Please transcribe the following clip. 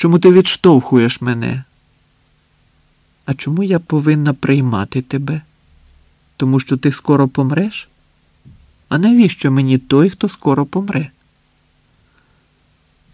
Чому ти відштовхуєш мене? А чому я повинна приймати тебе? Тому що ти скоро помреш? А навіщо мені той, хто скоро помре?